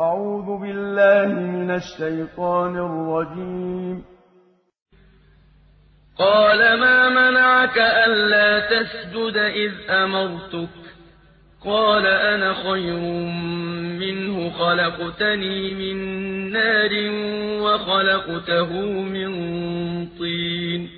أعوذ بالله من الشيطان الرجيم. قال ما منعك ألا تسجد إذ أمرتك؟ قال أنا خير منه خلقتني من نار وخلقته من طين.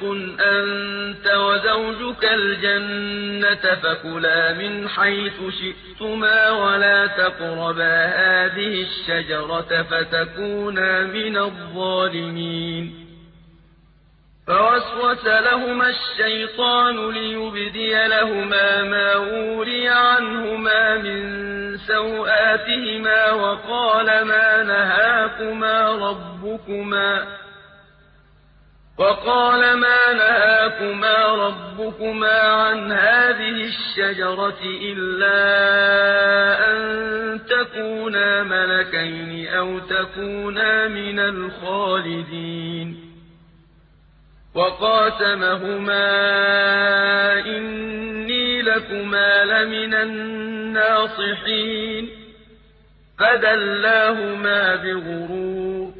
اسكن أنت وزوجك الجنة فكلا من حيث شئتما ولا تقربا هذه الشجرة فتكونا من الظالمين. فوسوس لهما الشيطان ليبدي لهما ما أوري عنهما من سوآتهما وقال ما نهاكما ربكما. وقال ما نهاكما ربكما عن هذه الشجرة إلا أن تكونا ملكين أو تكونا من الخالدين. وقاسمهما إني لكما لمن الناصحين. فدلاهما بغرور.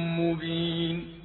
مبين